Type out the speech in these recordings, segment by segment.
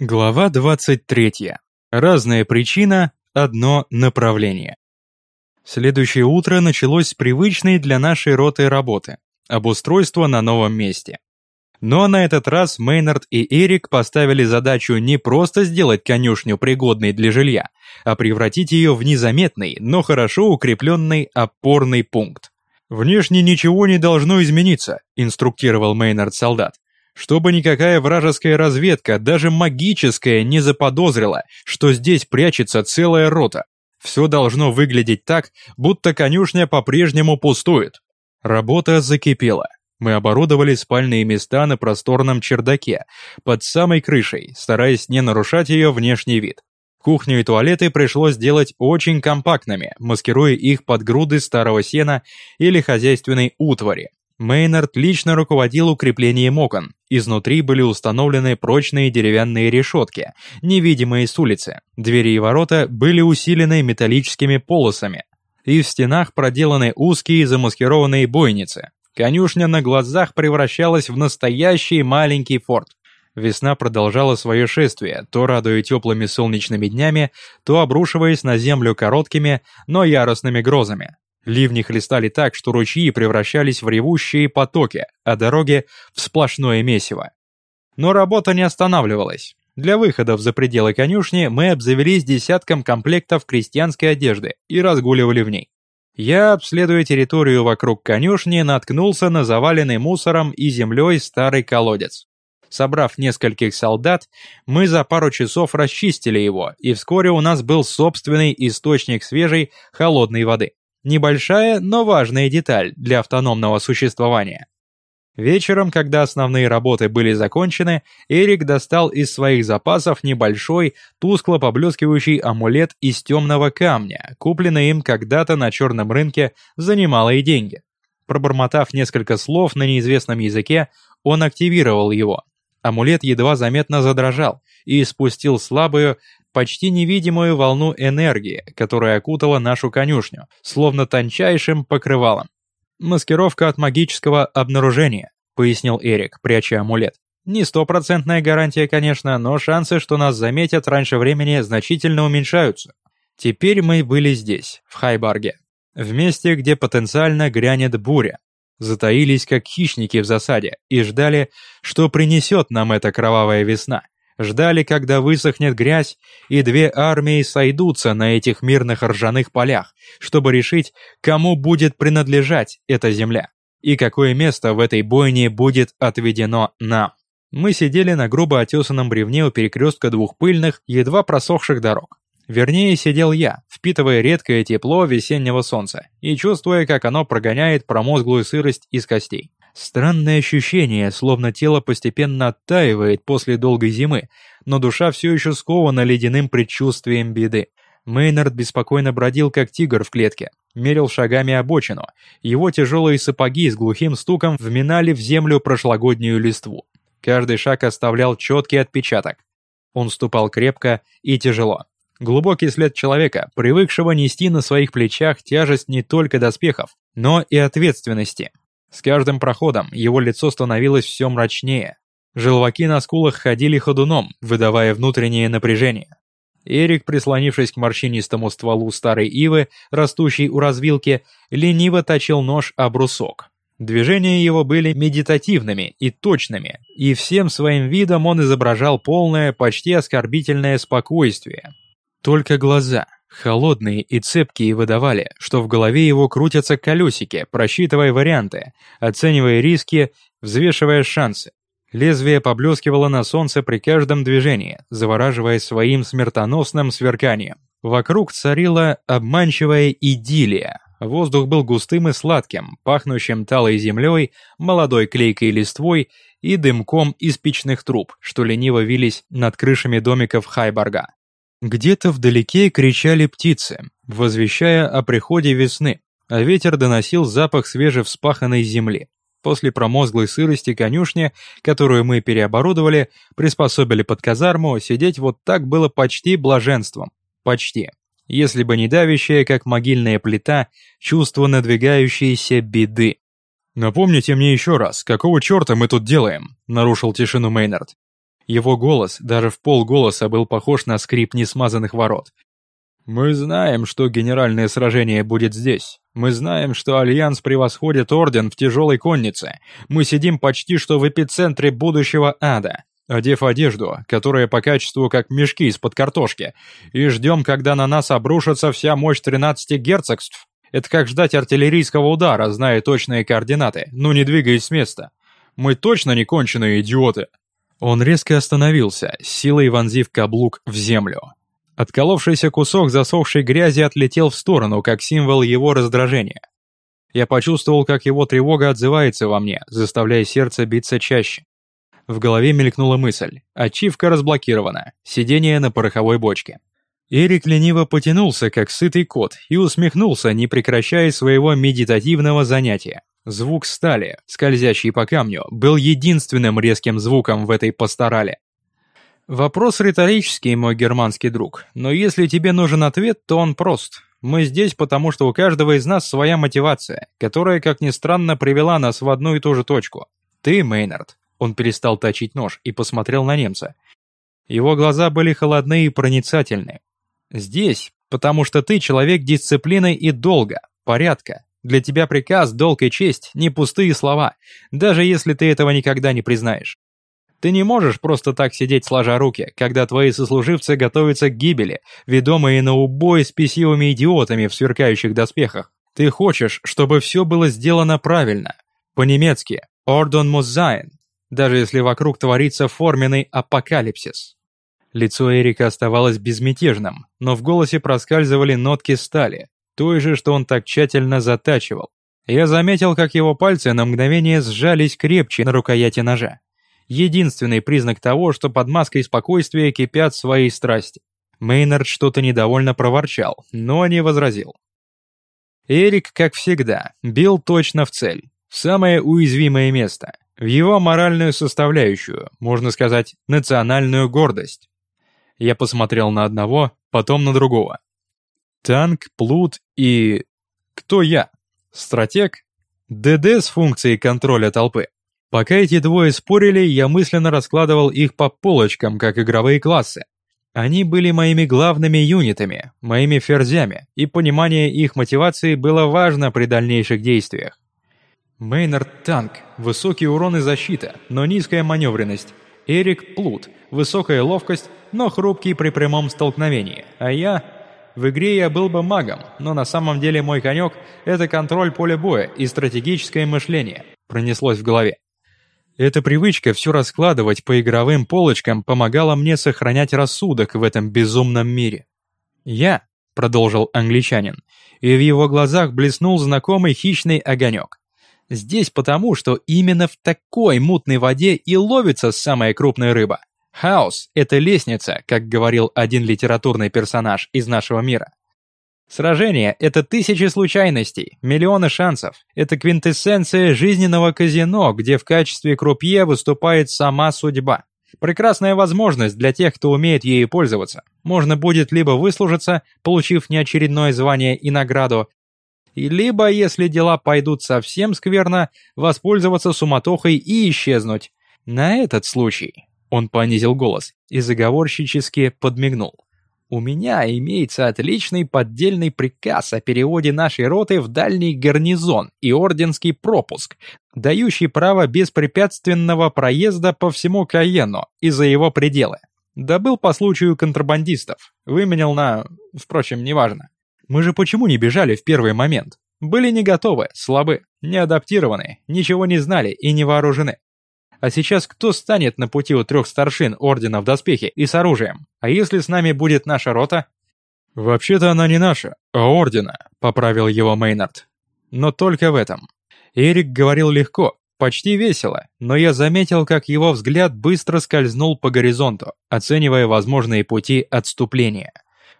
Глава 23. Разная причина, одно направление. Следующее утро началось с привычной для нашей роты работы – обустройства на новом месте. Но на этот раз Мейнард и Эрик поставили задачу не просто сделать конюшню пригодной для жилья, а превратить ее в незаметный, но хорошо укрепленный опорный пункт. «Внешне ничего не должно измениться», – инструктировал Мейнард солдат чтобы никакая вражеская разведка, даже магическая, не заподозрила, что здесь прячется целая рота. Все должно выглядеть так, будто конюшня по-прежнему пустует. Работа закипела. Мы оборудовали спальные места на просторном чердаке, под самой крышей, стараясь не нарушать ее внешний вид. Кухню и туалеты пришлось сделать очень компактными, маскируя их под груды старого сена или хозяйственной утвари, Мейнард лично руководил укреплением окон. Изнутри были установлены прочные деревянные решетки, невидимые с улицы. Двери и ворота были усилены металлическими полосами. И в стенах проделаны узкие замаскированные бойницы. Конюшня на глазах превращалась в настоящий маленький форт. Весна продолжала свое шествие, то радуя теплыми солнечными днями, то обрушиваясь на землю короткими, но яростными грозами. Ливни хлестали так, что ручьи превращались в ревущие потоки, а дороги — в сплошное месиво. Но работа не останавливалась. Для выхода за пределы конюшни мы обзавелись десятком комплектов крестьянской одежды и разгуливали в ней. Я, обследуя территорию вокруг конюшни, наткнулся на заваленный мусором и землей старый колодец. Собрав нескольких солдат, мы за пару часов расчистили его, и вскоре у нас был собственный источник свежей, холодной воды. Небольшая, но важная деталь для автономного существования. Вечером, когда основные работы были закончены, Эрик достал из своих запасов небольшой, тускло поблескивающий амулет из темного камня, купленный им когда-то на черном рынке за немалые деньги. Пробормотав несколько слов на неизвестном языке, он активировал его. Амулет едва заметно задрожал и спустил слабую, почти невидимую волну энергии, которая окутала нашу конюшню, словно тончайшим покрывалом. «Маскировка от магического обнаружения», — пояснил Эрик, пряча амулет. «Не стопроцентная гарантия, конечно, но шансы, что нас заметят раньше времени, значительно уменьшаются. Теперь мы были здесь, в Хайбарге, в месте, где потенциально грянет буря. Затаились, как хищники в засаде, и ждали, что принесет нам эта кровавая весна ждали, когда высохнет грязь, и две армии сойдутся на этих мирных ржаных полях, чтобы решить, кому будет принадлежать эта земля, и какое место в этой бойне будет отведено нам. Мы сидели на грубо отесанном бревне у перекрестка двух пыльных, едва просохших дорог. Вернее, сидел я, впитывая редкое тепло весеннего солнца и чувствуя, как оно прогоняет промозглую сырость из костей. Странное ощущение, словно тело постепенно оттаивает после долгой зимы, но душа все еще скована ледяным предчувствием беды. Мейнард беспокойно бродил, как тигр в клетке, мерил шагами обочину. Его тяжелые сапоги с глухим стуком вминали в землю прошлогоднюю листву. Каждый шаг оставлял четкий отпечаток. Он ступал крепко и тяжело. Глубокий след человека, привыкшего нести на своих плечах тяжесть не только доспехов, но и ответственности. С каждым проходом его лицо становилось все мрачнее. Желваки на скулах ходили ходуном, выдавая внутреннее напряжение. Эрик, прислонившись к морщинистому стволу старой ивы, растущей у развилки, лениво точил нож о брусок. Движения его были медитативными и точными, и всем своим видом он изображал полное, почти оскорбительное спокойствие. Только глаза, Холодные и цепкие выдавали, что в голове его крутятся колесики, просчитывая варианты, оценивая риски, взвешивая шансы. Лезвие поблескивало на солнце при каждом движении, завораживая своим смертоносным сверканием. Вокруг царила обманчивая идиллия. Воздух был густым и сладким, пахнущим талой землей, молодой клейкой листвой и дымком из печных труб, что лениво вились над крышами домиков Хайбарга. Где-то вдалеке кричали птицы, возвещая о приходе весны, а ветер доносил запах свежевспаханной земли. После промозглой сырости конюшни, которую мы переоборудовали, приспособили под казарму, сидеть вот так было почти блаженством. Почти. Если бы не давящее, как могильная плита, чувство надвигающейся беды. «Напомните мне еще раз, какого черта мы тут делаем?» — нарушил тишину Мейнард. Его голос даже в полголоса был похож на скрип несмазанных ворот. «Мы знаем, что генеральное сражение будет здесь. Мы знаем, что Альянс превосходит Орден в тяжелой коннице. Мы сидим почти что в эпицентре будущего ада, одев одежду, которая по качеству как мешки из-под картошки, и ждем, когда на нас обрушится вся мощь 13 герцогств. Это как ждать артиллерийского удара, зная точные координаты, но не двигаясь с места. Мы точно не конченые идиоты!» Он резко остановился, силой вонзив каблук в землю. Отколовшийся кусок засохшей грязи отлетел в сторону, как символ его раздражения. Я почувствовал, как его тревога отзывается во мне, заставляя сердце биться чаще. В голове мелькнула мысль. Ачивка разблокирована. Сидение на пороховой бочке. Эрик лениво потянулся, как сытый кот, и усмехнулся, не прекращая своего медитативного занятия. Звук стали, скользящий по камню, был единственным резким звуком в этой пасторале. Вопрос риторический, мой германский друг, но если тебе нужен ответ, то он прост. Мы здесь, потому что у каждого из нас своя мотивация, которая, как ни странно, привела нас в одну и ту же точку. Ты, Мейнард. Он перестал точить нож и посмотрел на немца. Его глаза были холодны и проницательны. Здесь, потому что ты человек дисциплины и долга, порядка. Для тебя приказ, долг и честь – не пустые слова, даже если ты этого никогда не признаешь. Ты не можешь просто так сидеть сложа руки, когда твои сослуживцы готовятся к гибели, ведомые на убой с писивыми идиотами в сверкающих доспехах. Ты хочешь, чтобы все было сделано правильно. По-немецки «Ordon muss sein», даже если вокруг творится форменный апокалипсис. Лицо Эрика оставалось безмятежным, но в голосе проскальзывали нотки стали, той же, что он так тщательно затачивал. Я заметил, как его пальцы на мгновение сжались крепче на рукояти ножа единственный признак того, что под маской спокойствия кипят свои страсти. Мейнард что-то недовольно проворчал, но не возразил. Эрик, как всегда, бил точно в цель, в самое уязвимое место, в его моральную составляющую, можно сказать, национальную гордость. Я посмотрел на одного, потом на другого. Танк, плут и... Кто я? Стратег? ДД с функцией контроля толпы. Пока эти двое спорили, я мысленно раскладывал их по полочкам, как игровые классы. Они были моими главными юнитами, моими ферзями, и понимание их мотивации было важно при дальнейших действиях. Мейнард Танк, высокий урон и защита, но низкая маневренность. Эрик Плут, высокая ловкость, но хрупкий при прямом столкновении. А я... В игре я был бы магом, но на самом деле мой конек — это контроль поля боя и стратегическое мышление. Пронеслось в голове. Эта привычка все раскладывать по игровым полочкам помогала мне сохранять рассудок в этом безумном мире. «Я», — продолжил англичанин, и в его глазах блеснул знакомый хищный огонек. «Здесь потому, что именно в такой мутной воде и ловится самая крупная рыба. Хаос — это лестница, как говорил один литературный персонаж из нашего мира. Сражение — это тысячи случайностей, миллионы шансов. Это квинтэссенция жизненного казино, где в качестве крупье выступает сама судьба. Прекрасная возможность для тех, кто умеет ею пользоваться. Можно будет либо выслужиться, получив неочередное звание и награду, и либо, если дела пойдут совсем скверно, воспользоваться суматохой и исчезнуть. На этот случай он понизил голос и заговорщически подмигнул. У меня имеется отличный поддельный приказ о переводе нашей роты в дальний гарнизон и орденский пропуск, дающий право беспрепятственного проезда по всему Каену и за его пределы. Добыл по случаю контрабандистов, выменял на... впрочем, неважно. Мы же почему не бежали в первый момент? Были не готовы, слабы, не адаптированы, ничего не знали и не вооружены. А сейчас кто станет на пути у трех старшин ордена в доспехе и с оружием? А если с нами будет наша рота? Вообще-то она не наша, а ордена, поправил его Мейнард. Но только в этом. Эрик говорил легко, почти весело, но я заметил, как его взгляд быстро скользнул по горизонту, оценивая возможные пути отступления.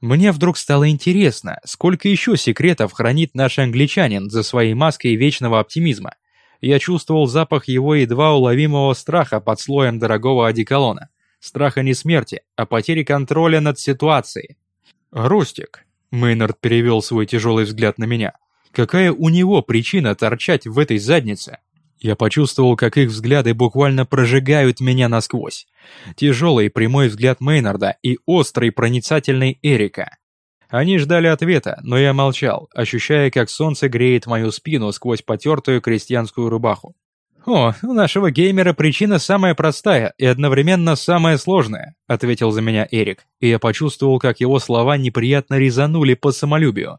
Мне вдруг стало интересно, сколько еще секретов хранит наш англичанин за своей маской вечного оптимизма. Я чувствовал запах его едва уловимого страха под слоем дорогого одеколона. Страха не смерти, а потери контроля над ситуацией. «Ростик», — Мейнард перевел свой тяжелый взгляд на меня, «какая у него причина торчать в этой заднице?» Я почувствовал, как их взгляды буквально прожигают меня насквозь. Тяжелый прямой взгляд Мейнарда и острый проницательный Эрика. Они ждали ответа, но я молчал, ощущая, как солнце греет мою спину сквозь потертую крестьянскую рубаху. «О, у нашего геймера причина самая простая и одновременно самая сложная», ответил за меня Эрик, и я почувствовал, как его слова неприятно резанули по самолюбию.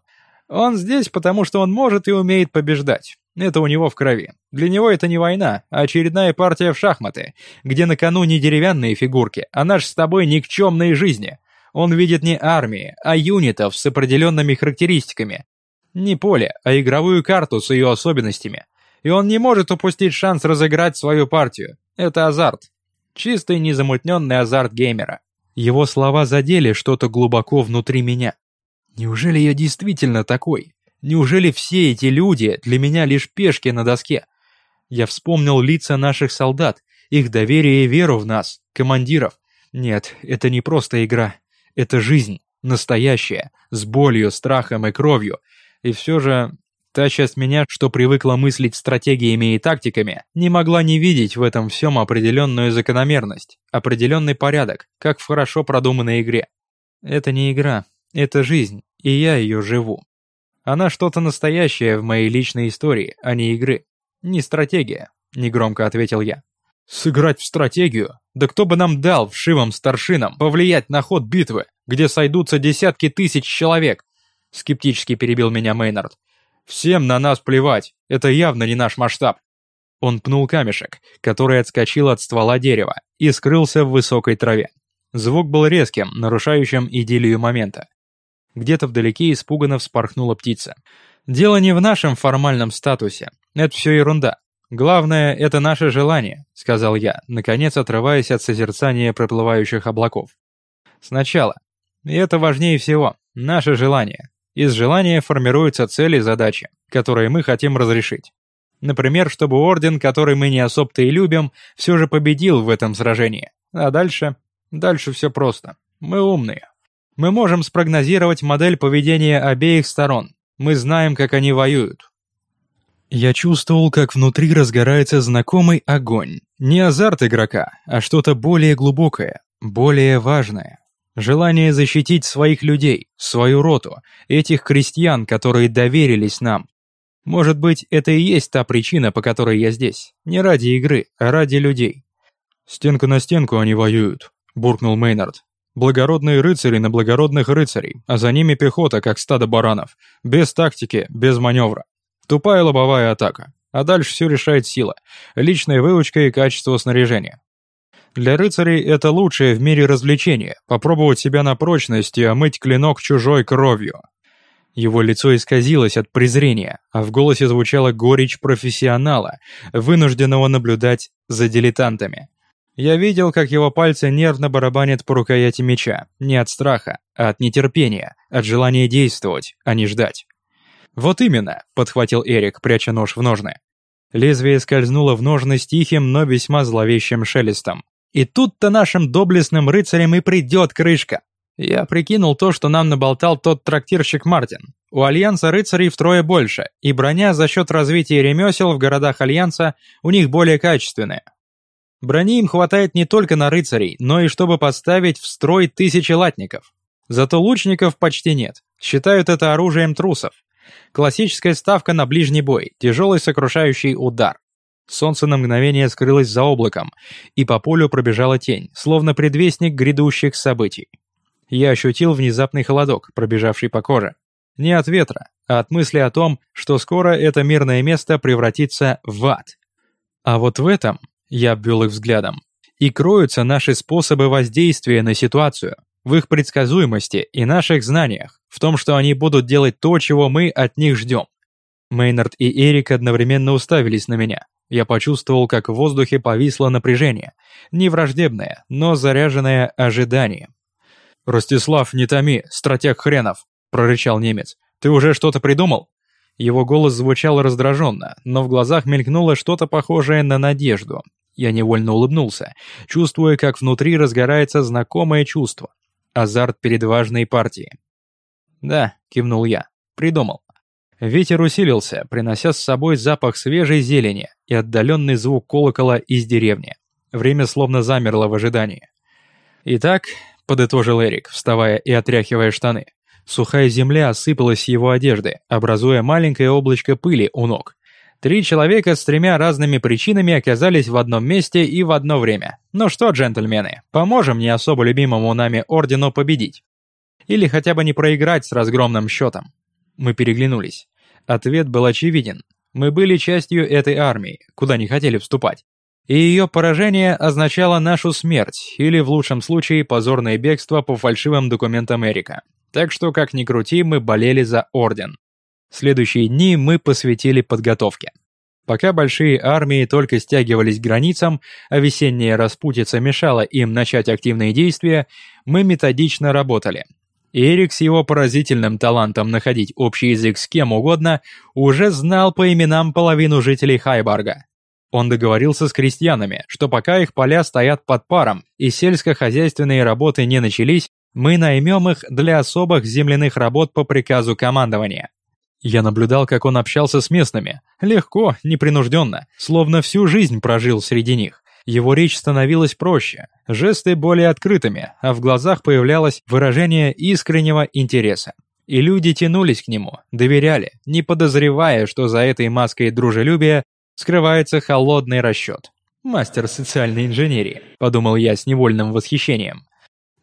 «Он здесь, потому что он может и умеет побеждать. Это у него в крови. Для него это не война, а очередная партия в шахматы, где на кону не деревянные фигурки, а наши с тобой никчемные жизни. Он видит не армии, а юнитов с определенными характеристиками. Не поле, а игровую карту с ее особенностями и он не может упустить шанс разыграть свою партию. Это азарт. Чистый незамутненный азарт геймера. Его слова задели что-то глубоко внутри меня. Неужели я действительно такой? Неужели все эти люди для меня лишь пешки на доске? Я вспомнил лица наших солдат, их доверие и веру в нас, командиров. Нет, это не просто игра. Это жизнь, настоящая, с болью, страхом и кровью. И все же Та часть меня, что привыкла мыслить стратегиями и тактиками, не могла не видеть в этом всем определенную закономерность, определенный порядок, как в хорошо продуманной игре. Это не игра, это жизнь, и я ее живу. Она что-то настоящее в моей личной истории, а не игры. Не стратегия, негромко ответил я. Сыграть в стратегию? Да кто бы нам дал вшивым старшинам повлиять на ход битвы, где сойдутся десятки тысяч человек? Скептически перебил меня Мейнард. Всем на нас плевать, это явно не наш масштаб. Он пнул камешек, который отскочил от ствола дерева и скрылся в высокой траве. Звук был резким, нарушающим идиллию момента. Где-то вдалеке испуганно вспорхнула птица. Дело не в нашем формальном статусе. Это все ерунда. Главное, это наше желание, сказал я, наконец отрываясь от созерцания проплывающих облаков. Сначала. И это важнее всего. Наше желание. Из желания формируются цели и задачи, которые мы хотим разрешить. Например, чтобы Орден, который мы не особо-то и любим, все же победил в этом сражении. А дальше? Дальше все просто. Мы умные. Мы можем спрогнозировать модель поведения обеих сторон. Мы знаем, как они воюют. Я чувствовал, как внутри разгорается знакомый огонь. Не азарт игрока, а что-то более глубокое, более важное. Желание защитить своих людей, свою роту, этих крестьян, которые доверились нам. Может быть, это и есть та причина, по которой я здесь. Не ради игры, а ради людей. «Стенка на стенку они воюют», — буркнул Мейнард. «Благородные рыцари на благородных рыцарей, а за ними пехота, как стадо баранов. Без тактики, без маневра. Тупая лобовая атака. А дальше все решает сила, личная выучка и качество снаряжения. Для рыцарей это лучшее в мире развлечение – попробовать себя на прочность и омыть клинок чужой кровью. Его лицо исказилось от презрения, а в голосе звучала горечь профессионала, вынужденного наблюдать за дилетантами. Я видел, как его пальцы нервно барабанят по рукояти меча, не от страха, а от нетерпения, от желания действовать, а не ждать. «Вот именно», — подхватил Эрик, пряча нож в ножны. Лезвие скользнуло в ножны с тихим, но весьма зловещим шелестом. И тут-то нашим доблестным рыцарям и придет крышка. Я прикинул то, что нам наболтал тот трактирщик Мартин. У Альянса рыцарей втрое больше, и броня за счет развития ремесел в городах Альянса у них более качественная. Брони им хватает не только на рыцарей, но и чтобы поставить в строй тысячи латников. Зато лучников почти нет, считают это оружием трусов. Классическая ставка на ближний бой, тяжелый сокрушающий удар. Солнце на мгновение скрылось за облаком, и по полю пробежала тень, словно предвестник грядущих событий. Я ощутил внезапный холодок, пробежавший по коже. Не от ветра, а от мысли о том, что скоро это мирное место превратится в ад. А вот в этом, я обвел их взглядом, и кроются наши способы воздействия на ситуацию, в их предсказуемости и наших знаниях, в том, что они будут делать то, чего мы от них ждем. Мейнард и Эрик одновременно уставились на меня. Я почувствовал, как в воздухе повисло напряжение, не враждебное, но заряженное ожиданием. «Ростислав, не томи, стратег хренов!» – прорычал немец. «Ты уже что-то придумал?» Его голос звучал раздраженно, но в глазах мелькнуло что-то похожее на надежду. Я невольно улыбнулся, чувствуя, как внутри разгорается знакомое чувство. Азарт перед важной партией. «Да», – кивнул я, – «придумал». Ветер усилился, принося с собой запах свежей зелени и отдаленный звук колокола из деревни. Время словно замерло в ожидании. «Итак», — подытожил Эрик, вставая и отряхивая штаны, сухая земля осыпалась с его одежды, образуя маленькое облачко пыли у ног. Три человека с тремя разными причинами оказались в одном месте и в одно время. Ну что, джентльмены, поможем не особо любимому нами ордену победить. Или хотя бы не проиграть с разгромным счетом. Мы переглянулись. Ответ был очевиден. Мы были частью этой армии, куда не хотели вступать. И ее поражение означало нашу смерть, или в лучшем случае позорное бегство по фальшивым документам Эрика. Так что, как ни крути, мы болели за Орден. Следующие дни мы посвятили подготовке. Пока большие армии только стягивались к границам, а весенняя распутица мешала им начать активные действия, мы методично работали. Эрик с его поразительным талантом находить общий язык с кем угодно уже знал по именам половину жителей Хайбарга. Он договорился с крестьянами, что пока их поля стоят под паром и сельскохозяйственные работы не начались, мы наймем их для особых земляных работ по приказу командования. Я наблюдал, как он общался с местными. Легко, непринужденно, словно всю жизнь прожил среди них. Его речь становилась проще, жесты более открытыми, а в глазах появлялось выражение искреннего интереса. И люди тянулись к нему, доверяли, не подозревая, что за этой маской дружелюбия скрывается холодный расчет. «Мастер социальной инженерии», — подумал я с невольным восхищением.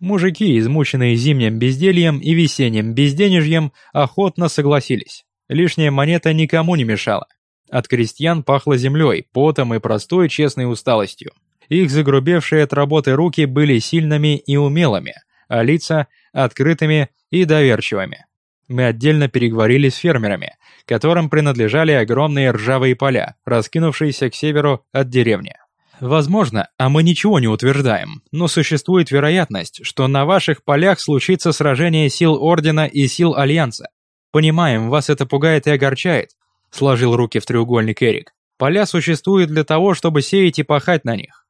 Мужики, измученные зимним бездельем и весенним безденежьем, охотно согласились. Лишняя монета никому не мешала. От крестьян пахло землей, потом и простой честной усталостью. Их загрубевшие от работы руки были сильными и умелыми, а лица – открытыми и доверчивыми. Мы отдельно переговорили с фермерами, которым принадлежали огромные ржавые поля, раскинувшиеся к северу от деревни. Возможно, а мы ничего не утверждаем, но существует вероятность, что на ваших полях случится сражение сил Ордена и сил Альянса. Понимаем, вас это пугает и огорчает, сложил руки в треугольник Эрик. Поля существуют для того, чтобы сеять и пахать на них.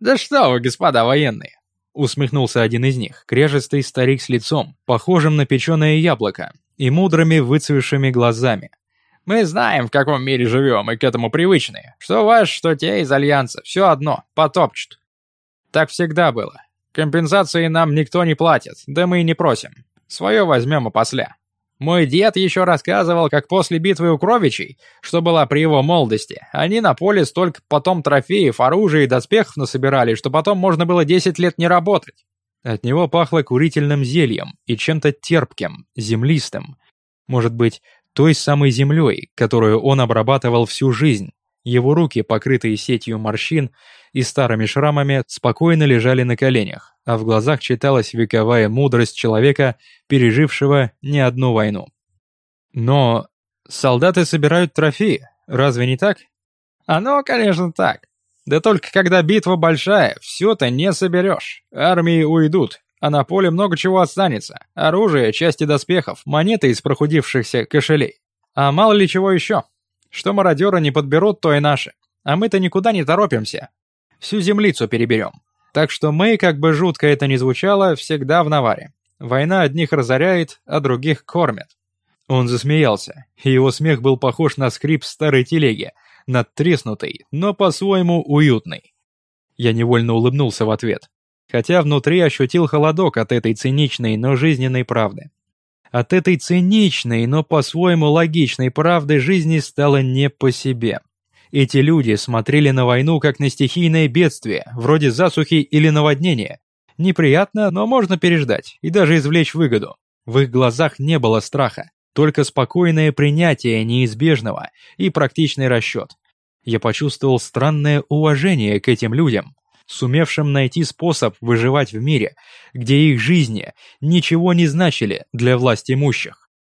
Да что вы, господа военные, усмехнулся один из них, кряжестый старик с лицом, похожим на печеное яблоко, и мудрыми выцвевшими глазами. Мы знаем, в каком мире живем, и к этому привычны. Что ваш, что те из Альянса, все одно, потопчут. Так всегда было. Компенсации нам никто не платит, да мы и не просим. Свое возьмем опосля. Мой дед еще рассказывал, как после битвы у Кровичей, что была при его молодости, они на поле столько потом трофеев, оружия и доспехов насобирали, что потом можно было 10 лет не работать. От него пахло курительным зельем и чем-то терпким, землистым. Может быть, той самой землей, которую он обрабатывал всю жизнь. Его руки, покрытые сетью морщин и старыми шрамами, спокойно лежали на коленях, а в глазах читалась вековая мудрость человека, пережившего не одну войну. Но солдаты собирают трофеи, разве не так? Оно, конечно, так. Да только когда битва большая, все-то не соберешь. Армии уйдут, а на поле много чего останется. Оружие, части доспехов, монеты из прохудившихся кошелей. А мало ли чего еще. Что мародеры не подберут, то и наши. А мы-то никуда не торопимся. Всю землицу переберем. Так что мы, как бы жутко это ни звучало, всегда в наваре. Война одних разоряет, а других кормит. Он засмеялся, и его смех был похож на скрип старой телеги, надтреснутый, но по-своему уютный. Я невольно улыбнулся в ответ хотя внутри ощутил холодок от этой циничной, но жизненной правды. От этой циничной, но по-своему логичной правды жизни стало не по себе. Эти люди смотрели на войну как на стихийное бедствие, вроде засухи или наводнения. Неприятно, но можно переждать и даже извлечь выгоду. В их глазах не было страха, только спокойное принятие неизбежного и практичный расчет. Я почувствовал странное уважение к этим людям, сумевшим найти способ выживать в мире, где их жизни ничего не значили для власть имущих.